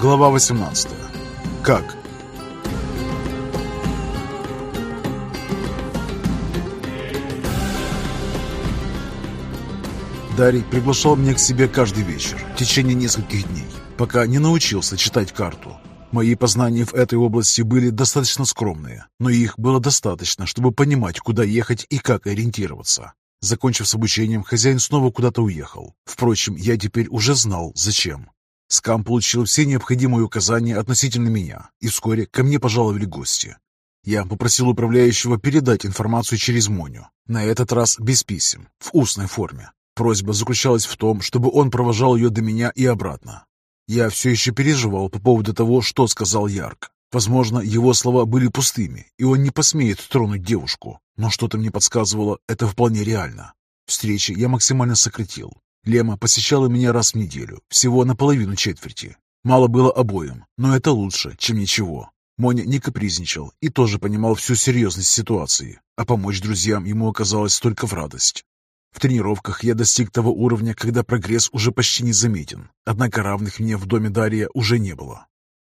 Глава 18. Как? Дарий приглашал меня к себе каждый вечер в течение нескольких дней, пока не научился читать карту. Мои познания в этой области были достаточно скромные, но их было достаточно, чтобы понимать, куда ехать и как ориентироваться. Закончив с обучением, хозяин снова куда-то уехал. Впрочем, я теперь уже знал, зачем. Скам получил все необходимые указания относительно меня, и вскоре ко мне пожаловали гости. Я попросил управляющего передать информацию через Моню, на этот раз без писем, в устной форме. Просьба заключалась в том, чтобы он провожал ее до меня и обратно. Я все еще переживал по поводу того, что сказал Ярк. Возможно, его слова были пустыми, и он не посмеет тронуть девушку, но что-то мне подсказывало, это вполне реально. Встречи я максимально сократил, Лема посещала меня раз в неделю, всего наполовину четверти. Мало было обоим, но это лучше, чем ничего. Моня не капризничал и тоже понимал всю серьезность ситуации, а помочь друзьям ему оказалось только в радость. В тренировках я достиг того уровня, когда прогресс уже почти не заметен, однако равных мне в доме Дарья уже не было.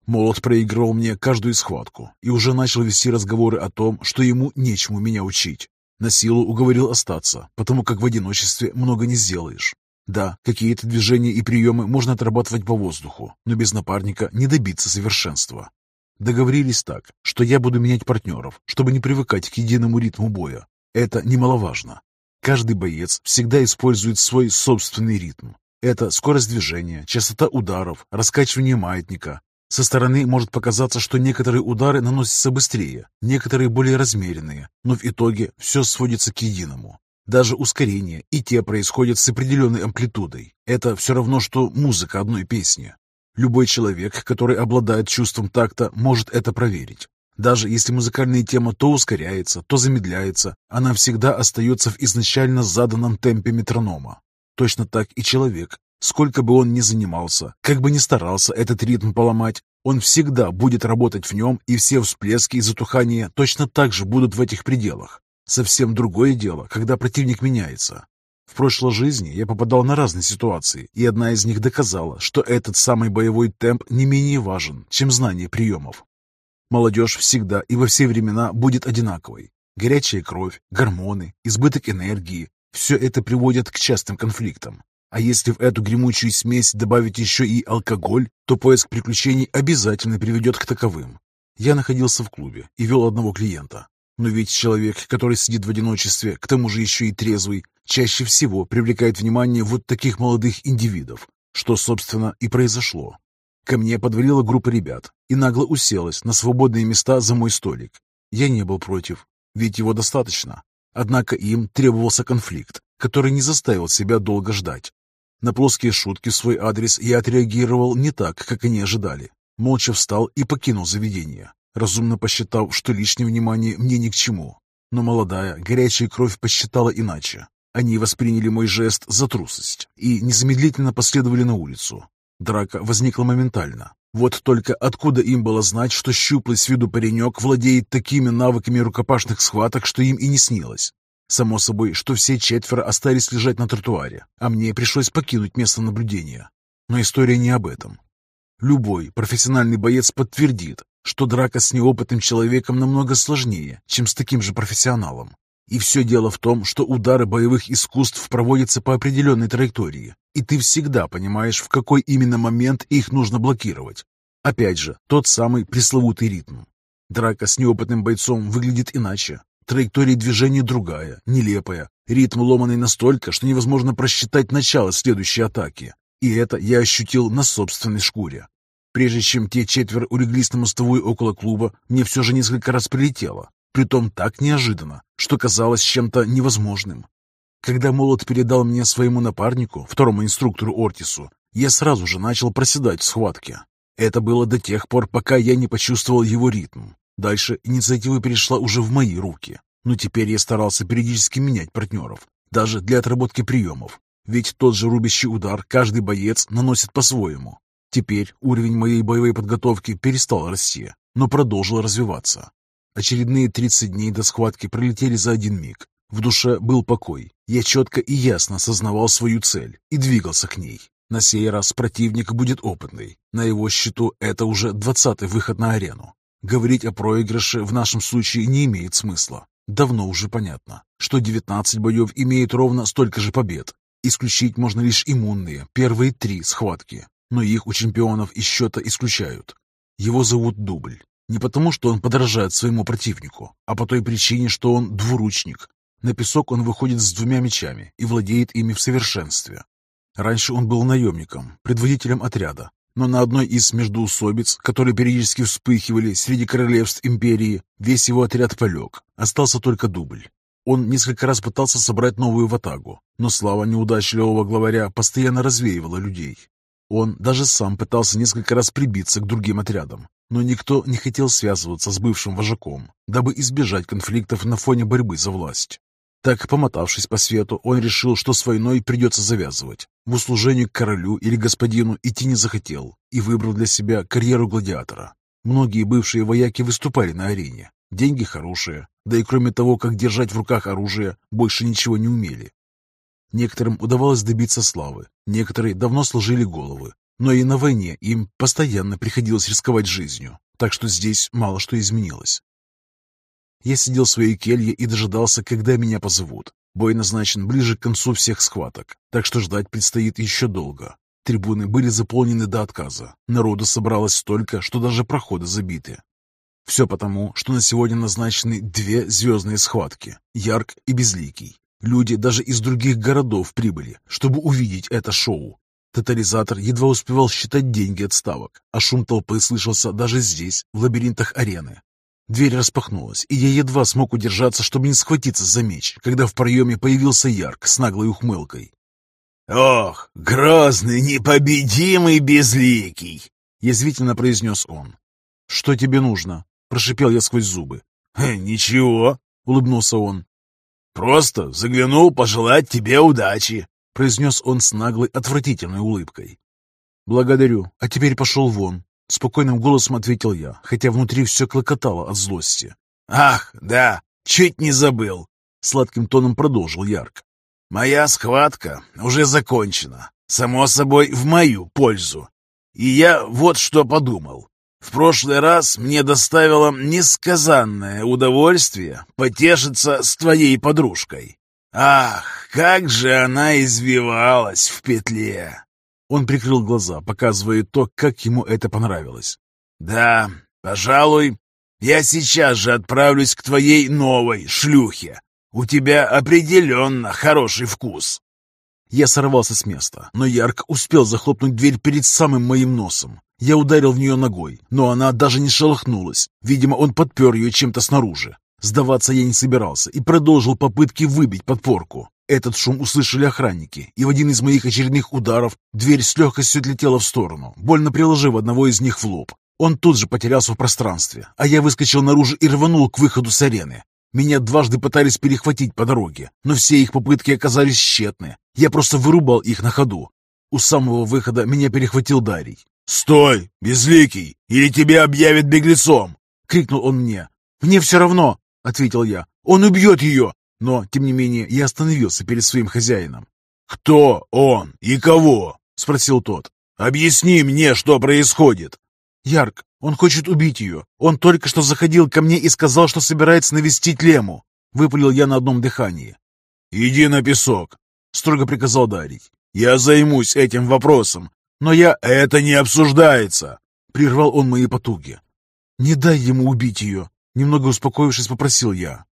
Молот проигрывал мне каждую схватку и уже начал вести разговоры о том, что ему нечему меня учить. На силу уговорил остаться, потому как в одиночестве много не сделаешь. Да, какие-то движения и приемы можно отрабатывать по воздуху, но без напарника не добиться совершенства. Договорились так, что я буду менять партнеров, чтобы не привыкать к единому ритму боя. Это немаловажно. Каждый боец всегда использует свой собственный ритм. Это скорость движения, частота ударов, раскачивание маятника. Со стороны может показаться, что некоторые удары наносятся быстрее, некоторые более размеренные, но в итоге все сводится к единому. Даже ускорение и те происходят с определенной амплитудой. Это все равно, что музыка одной песни. Любой человек, который обладает чувством такта, может это проверить. Даже если музыкальная тема то ускоряется, то замедляется, она всегда остается в изначально заданном темпе метронома. Точно так и человек. Сколько бы он ни занимался, как бы ни старался этот ритм поломать, он всегда будет работать в нем, и все всплески и затухания точно так же будут в этих пределах. Совсем другое дело, когда противник меняется. В прошлой жизни я попадал на разные ситуации, и одна из них доказала, что этот самый боевой темп не менее важен, чем знание приемов. Молодежь всегда и во все времена будет одинаковой. Горячая кровь, гормоны, избыток энергии – все это приводит к частым конфликтам. А если в эту гремучую смесь добавить еще и алкоголь, то поиск приключений обязательно приведет к таковым. Я находился в клубе и вел одного клиента. Но ведь человек, который сидит в одиночестве, к тому же еще и трезвый, чаще всего привлекает внимание вот таких молодых индивидов, что, собственно, и произошло. Ко мне подвалила группа ребят и нагло уселась на свободные места за мой столик. Я не был против, ведь его достаточно. Однако им требовался конфликт, который не заставил себя долго ждать. На плоские шутки в свой адрес я отреагировал не так, как они ожидали. Молча встал и покинул заведение разумно посчитав, что лишнее внимание мне ни к чему. Но молодая, горячая кровь посчитала иначе. Они восприняли мой жест за трусость и незамедлительно последовали на улицу. Драка возникла моментально. Вот только откуда им было знать, что щуплый с виду паренек владеет такими навыками рукопашных схваток, что им и не снилось? Само собой, что все четверо остались лежать на тротуаре, а мне пришлось покинуть место наблюдения. Но история не об этом. Любой профессиональный боец подтвердит, что драка с неопытным человеком намного сложнее, чем с таким же профессионалом. И все дело в том, что удары боевых искусств проводятся по определенной траектории, и ты всегда понимаешь, в какой именно момент их нужно блокировать. Опять же, тот самый пресловутый ритм. Драка с неопытным бойцом выглядит иначе. Траектория движения другая, нелепая. Ритм ломанный настолько, что невозможно просчитать начало следующей атаки. И это я ощутил на собственной шкуре. Прежде чем те четверо улеглись на мостовую около клуба, мне все же несколько раз прилетело, притом так неожиданно, что казалось чем-то невозможным. Когда молот передал мне своему напарнику, второму инструктору Ортису, я сразу же начал проседать в схватке. Это было до тех пор, пока я не почувствовал его ритм. Дальше инициатива перешла уже в мои руки. Но теперь я старался периодически менять партнеров, даже для отработки приемов. Ведь тот же рубящий удар каждый боец наносит по-своему. Теперь уровень моей боевой подготовки перестал расти, но продолжил развиваться. Очередные 30 дней до схватки пролетели за один миг. В душе был покой. Я четко и ясно осознавал свою цель и двигался к ней. На сей раз противник будет опытный. На его счету это уже двадцатый выход на арену. Говорить о проигрыше в нашем случае не имеет смысла. Давно уже понятно, что 19 боев имеет ровно столько же побед. Исключить можно лишь иммунные, первые три схватки, но их у чемпионов из счета исключают. Его зовут Дубль. Не потому, что он подражает своему противнику, а по той причине, что он двуручник. На песок он выходит с двумя мечами и владеет ими в совершенстве. Раньше он был наемником, предводителем отряда, но на одной из междуусобиц, которые периодически вспыхивали среди королевств империи, весь его отряд полег, остался только дубль. Он несколько раз пытался собрать новую ватагу, но слава неудачливого главаря постоянно развеивала людей. Он даже сам пытался несколько раз прибиться к другим отрядам, но никто не хотел связываться с бывшим вожаком, дабы избежать конфликтов на фоне борьбы за власть. Так, помотавшись по свету, он решил, что с войной придется завязывать. В услужении к королю или господину идти не захотел и выбрал для себя карьеру гладиатора. Многие бывшие вояки выступали на арене. Деньги хорошие, да и кроме того, как держать в руках оружие, больше ничего не умели. Некоторым удавалось добиться славы, некоторые давно сложили головы, но и на войне им постоянно приходилось рисковать жизнью, так что здесь мало что изменилось. Я сидел в своей келье и дожидался, когда меня позовут. Бой назначен ближе к концу всех схваток, так что ждать предстоит еще долго. Трибуны были заполнены до отказа. Народу собралось столько, что даже проходы забиты. Все потому, что на сегодня назначены две звездные схватки – Ярк и Безликий. Люди даже из других городов прибыли, чтобы увидеть это шоу. Тотализатор едва успевал считать деньги от ставок, а шум толпы слышался даже здесь, в лабиринтах арены. Дверь распахнулась, и я едва смог удержаться, чтобы не схватиться за меч, когда в проеме появился Ярк с наглой ухмылкой. «Ох, грозный, непобедимый, безликий!» — язвительно произнес он. «Что тебе нужно?» — прошипел я сквозь зубы. «Ничего», — улыбнулся он. «Просто заглянул пожелать тебе удачи», — произнес он с наглой, отвратительной улыбкой. «Благодарю, а теперь пошел вон», Спокойным голосом ответил я, хотя внутри все клокотало от злости. «Ах, да, чуть не забыл!» Сладким тоном продолжил Ярк. «Моя схватка уже закончена. Само собой, в мою пользу. И я вот что подумал. В прошлый раз мне доставило несказанное удовольствие потешиться с твоей подружкой. Ах, как же она извивалась в петле! Он прикрыл глаза, показывая то, как ему это понравилось. «Да, пожалуй, я сейчас же отправлюсь к твоей новой шлюхе. У тебя определенно хороший вкус». Я сорвался с места, но Ярк успел захлопнуть дверь перед самым моим носом. Я ударил в нее ногой, но она даже не шелохнулась. Видимо, он подпер ее чем-то снаружи. Сдаваться я не собирался и продолжил попытки выбить подпорку. Этот шум услышали охранники, и в один из моих очередных ударов дверь с легкостью отлетела в сторону, больно приложив одного из них в лоб. Он тут же потерялся в пространстве, а я выскочил наружу и рванул к выходу с арены. Меня дважды пытались перехватить по дороге, но все их попытки оказались тщетны. Я просто вырубал их на ходу. У самого выхода меня перехватил Дарий. «Стой, безликий, или тебя объявят беглецом!» — крикнул он мне. «Мне все равно!» — ответил я. «Он убьет ее! Но, тем не менее, я остановился перед своим хозяином. «Кто он и кого?» — спросил тот. «Объясни мне, что происходит!» «Ярк, он хочет убить ее. Он только что заходил ко мне и сказал, что собирается навестить Лему». Выпалил я на одном дыхании. «Иди на песок», — строго приказал Дарий. «Я займусь этим вопросом, но я... Это не обсуждается!» Прервал он мои потуги. «Не дай ему убить ее!» Немного успокоившись, попросил я.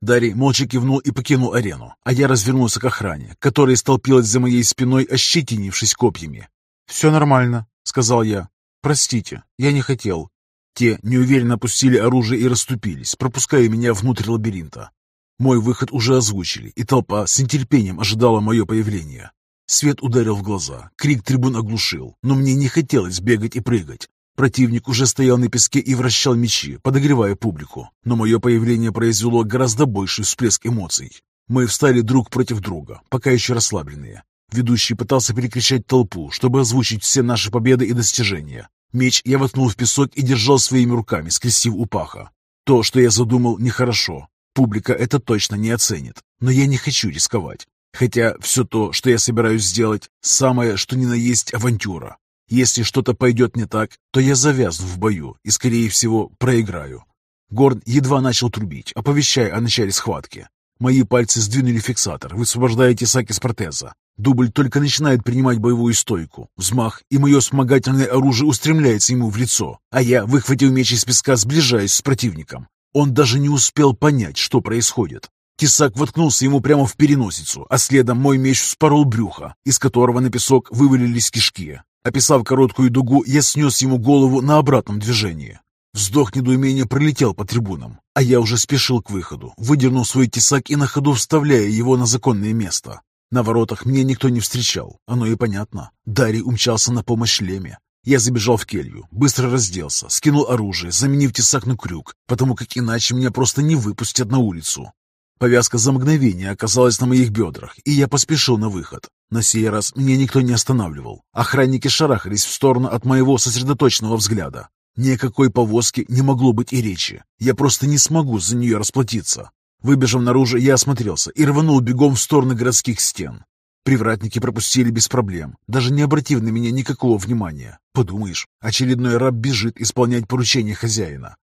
Дарий молча кивнул и покинул арену, а я развернулся к охране, которая столпилась за моей спиной, ощетинившись копьями. «Все нормально», — сказал я. «Простите, я не хотел». Те неуверенно опустили оружие и расступились, пропуская меня внутрь лабиринта. Мой выход уже озвучили, и толпа с нетерпением ожидала мое появление. Свет ударил в глаза, крик трибун оглушил, но мне не хотелось бегать и прыгать. Противник уже стоял на песке и вращал мечи, подогревая публику. Но мое появление произвело гораздо больший всплеск эмоций. Мы встали друг против друга, пока еще расслабленные. Ведущий пытался перекричать толпу, чтобы озвучить все наши победы и достижения. Меч я воткнул в песок и держал своими руками, скрестив у паха. То, что я задумал, нехорошо. Публика это точно не оценит. Но я не хочу рисковать. Хотя все то, что я собираюсь сделать, самое, что ни на есть авантюра. Если что-то пойдет не так, то я завязну в бою и, скорее всего, проиграю. Горн едва начал трубить, оповещая о начале схватки. Мои пальцы сдвинули фиксатор, высвобождая тесак из протеза. Дубль только начинает принимать боевую стойку. Взмах, и мое вспомогательное оружие устремляется ему в лицо, а я, выхватив меч из песка, сближаюсь с противником. Он даже не успел понять, что происходит. Тесак воткнулся ему прямо в переносицу, а следом мой меч вспорол брюхо, из которого на песок вывалились кишки. Описав короткую дугу, я снес ему голову на обратном движении. Вздох недоумения пролетел по трибунам, а я уже спешил к выходу, выдернул свой тесак и на ходу вставляя его на законное место. На воротах меня никто не встречал, оно и понятно. Дарий умчался на помощь Леме. Я забежал в келью, быстро разделся, скинул оружие, заменив тесак на крюк, потому как иначе меня просто не выпустят на улицу. Повязка за мгновение оказалась на моих бедрах, и я поспешил на выход. На сей раз меня никто не останавливал. Охранники шарахались в сторону от моего сосредоточенного взгляда. Ни о какой повозке не могло быть и речи. Я просто не смогу за нее расплатиться. Выбежав наружу, я осмотрелся и рванул бегом в сторону городских стен. Привратники пропустили без проблем, даже не обратив на меня никакого внимания. Подумаешь, очередной раб бежит исполнять поручение хозяина.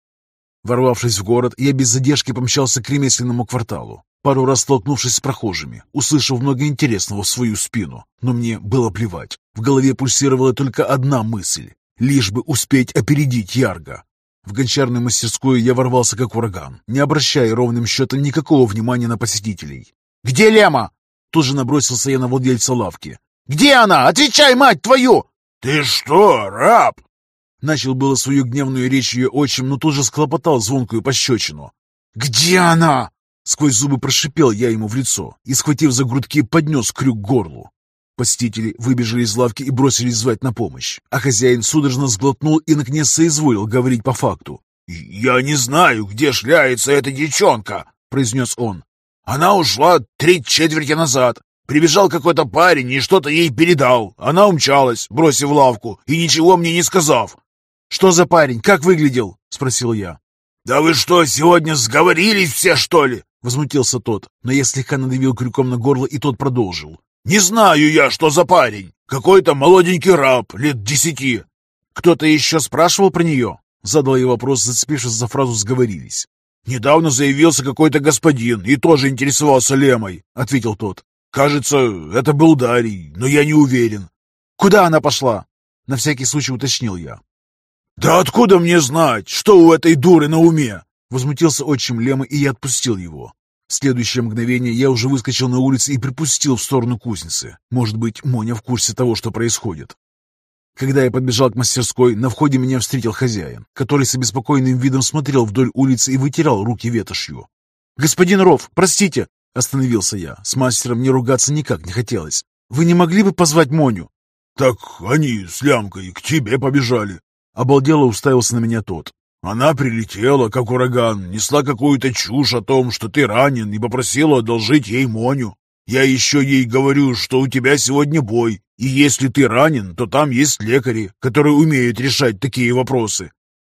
Ворвавшись в город, я без задержки помчался к ремесленному кварталу, пару раз столкнувшись с прохожими, услышав много интересного в свою спину. Но мне было плевать. В голове пульсировала только одна мысль лишь бы успеть опередить Ярга. В гончарную мастерскую я ворвался как ураган, не обращая ровным счетом никакого внимания на посетителей. «Где Лема?» Тут же набросился я на владельца лавки. «Где она? Отвечай, мать твою!» «Ты что, раб?» Начал было свою гневную речь ее отчим, но тут же склопотал звонкую пощечину. «Где она?» Сквозь зубы прошипел я ему в лицо и, схватив за грудки, поднес крюк к горлу. Посетители выбежали из лавки и бросились звать на помощь, а хозяин судорожно сглотнул и наконец соизволил говорить по факту. «Я не знаю, где шляется эта девчонка», — произнес он. «Она ушла три четверти назад. Прибежал какой-то парень и что-то ей передал. Она умчалась, бросив лавку и ничего мне не сказав». «Что за парень? Как выглядел?» — спросил я. «Да вы что, сегодня сговорились все, что ли?» — возмутился тот, но я слегка надавил крюком на горло, и тот продолжил. «Не знаю я, что за парень. Какой-то молоденький раб, лет десяти». «Кто-то еще спрашивал про нее?» Задал я вопрос, зацепившись за фразу «сговорились». «Недавно заявился какой-то господин и тоже интересовался Лемой», — ответил тот. «Кажется, это был Дарий, но я не уверен». «Куда она пошла?» На всякий случай уточнил я. «Да откуда мне знать, что у этой дуры на уме?» Возмутился отчим Лема, и я отпустил его. В следующее мгновение я уже выскочил на улицу и припустил в сторону кузницы. Может быть, Моня в курсе того, что происходит. Когда я подбежал к мастерской, на входе меня встретил хозяин, который с обеспокоенным видом смотрел вдоль улицы и вытирал руки ветошью. «Господин Ров, простите!» – остановился я. С мастером мне ругаться никак не хотелось. «Вы не могли бы позвать Моню?» «Так они с лямкой к тебе побежали!» Обалдело уставился на меня тот. Она прилетела, как ураган, несла какую-то чушь о том, что ты ранен, и попросила одолжить ей Моню. Я еще ей говорю, что у тебя сегодня бой, и если ты ранен, то там есть лекари, которые умеют решать такие вопросы.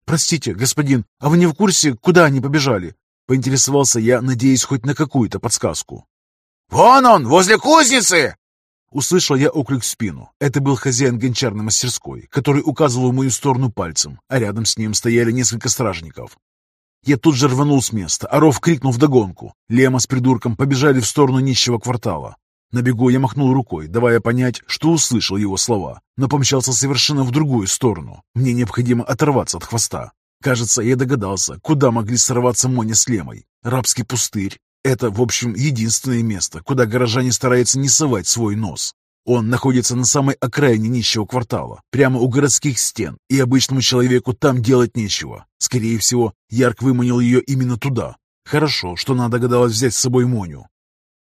Простите, господин, а вы не в курсе, куда они побежали? Поинтересовался я, надеясь хоть на какую-то подсказку. «Вон он, возле кузницы!» Услышал я оклик в спину. Это был хозяин гончарной мастерской, который указывал в мою сторону пальцем, а рядом с ним стояли несколько стражников. Я тут же рванул с места, а Ров крикнул вдогонку. Лема с придурком побежали в сторону нищего квартала. На бегу я махнул рукой, давая понять, что услышал его слова, но помчался совершенно в другую сторону. Мне необходимо оторваться от хвоста. Кажется, я догадался, куда могли сорваться Моня с Лемой. Рабский пустырь это, в общем, единственное место, куда горожане стараются не совать свой нос. Он находится на самой окраине нищего квартала, прямо у городских стен, и обычному человеку там делать нечего. Скорее всего, Ярк выманил ее именно туда. Хорошо, что она догадалась взять с собой Моню.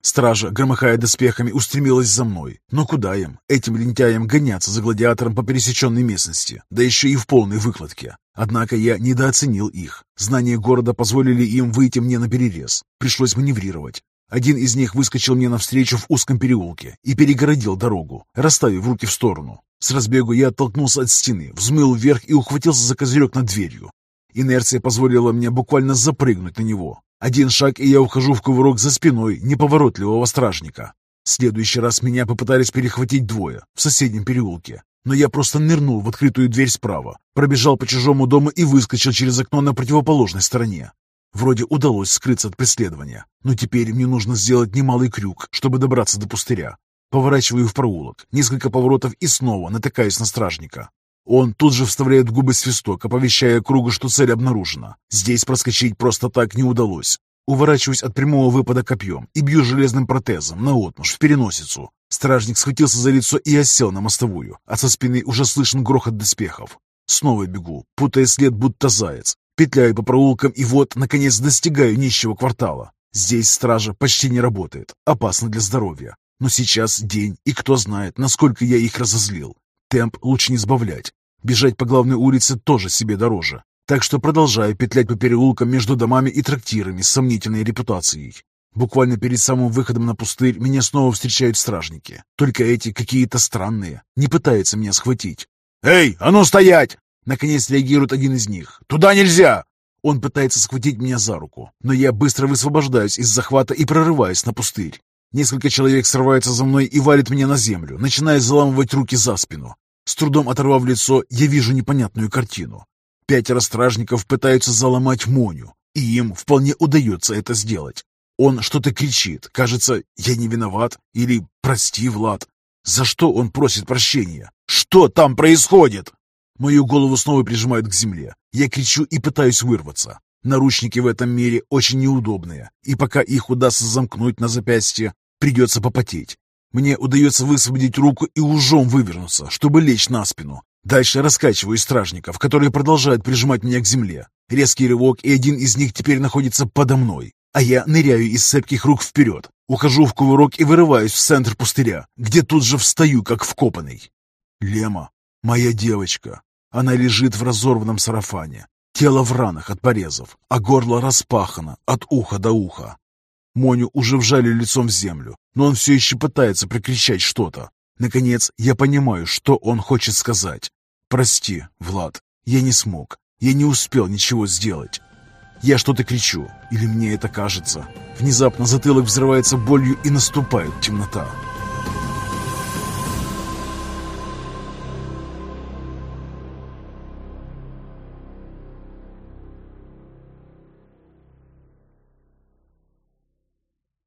Стража, громыхая доспехами, устремилась за мной. Но куда им, этим лентяям, гоняться за гладиатором по пересеченной местности, да еще и в полной выкладке? Однако я недооценил их. Знания города позволили им выйти мне на перерез. Пришлось маневрировать. Один из них выскочил мне навстречу в узком переулке и перегородил дорогу, расставив руки в сторону. С разбегу я оттолкнулся от стены, взмыл вверх и ухватился за козырек над дверью. Инерция позволила мне буквально запрыгнуть на него. Один шаг, и я ухожу в кувырок за спиной неповоротливого стражника. В следующий раз меня попытались перехватить двое в соседнем переулке, но я просто нырнул в открытую дверь справа, пробежал по чужому дому и выскочил через окно на противоположной стороне. Вроде удалось скрыться от преследования, но теперь мне нужно сделать немалый крюк, чтобы добраться до пустыря. Поворачиваю в проулок, несколько поворотов и снова натыкаюсь на стражника. Он тут же вставляет в губы свисток, оповещая кругу, что цель обнаружена. Здесь проскочить просто так не удалось. Уворачиваюсь от прямого выпада копьем и бью железным протезом наотмашь в переносицу. Стражник схватился за лицо и осел на мостовую, а со спины уже слышен грохот доспехов. Снова бегу, путая след, будто заяц. Петляю по проулкам и вот, наконец, достигаю нищего квартала. Здесь стража почти не работает, опасно для здоровья. Но сейчас день, и кто знает, насколько я их разозлил. Темп лучше не сбавлять. Бежать по главной улице тоже себе дороже. Так что продолжаю петлять по переулкам между домами и трактирами с сомнительной репутацией. Буквально перед самым выходом на пустырь меня снова встречают стражники. Только эти какие-то странные, не пытаются меня схватить. «Эй, а ну стоять!» Наконец реагирует один из них. «Туда нельзя!» Он пытается схватить меня за руку, но я быстро высвобождаюсь из захвата и прорываюсь на пустырь. Несколько человек срываются за мной и валят меня на землю, начиная заламывать руки за спину. С трудом оторвав лицо, я вижу непонятную картину. Пятеро стражников пытаются заломать Моню, и им вполне удается это сделать. Он что-то кричит, кажется, «я не виноват» или «прости, Влад». За что он просит прощения? Что там происходит? Мою голову снова прижимают к земле. Я кричу и пытаюсь вырваться. Наручники в этом мире очень неудобные, и пока их удастся замкнуть на запястье, придется попотеть. Мне удается высвободить руку и ужом вывернуться, чтобы лечь на спину. Дальше раскачиваю стражников, которые продолжают прижимать меня к земле. Резкий рывок, и один из них теперь находится подо мной. А я ныряю из цепких рук вперед, ухожу в кувырок и вырываюсь в центр пустыря, где тут же встаю, как вкопанный. Лема, моя девочка. Она лежит в разорванном сарафане. Тело в ранах от порезов, а горло распахано от уха до уха. Моню уже вжали лицом в землю, но он все еще пытается прокричать что-то. Наконец, я понимаю, что он хочет сказать. «Прости, Влад, я не смог. Я не успел ничего сделать». Я что-то кричу, или мне это кажется. Внезапно затылок взрывается болью и наступает темнота.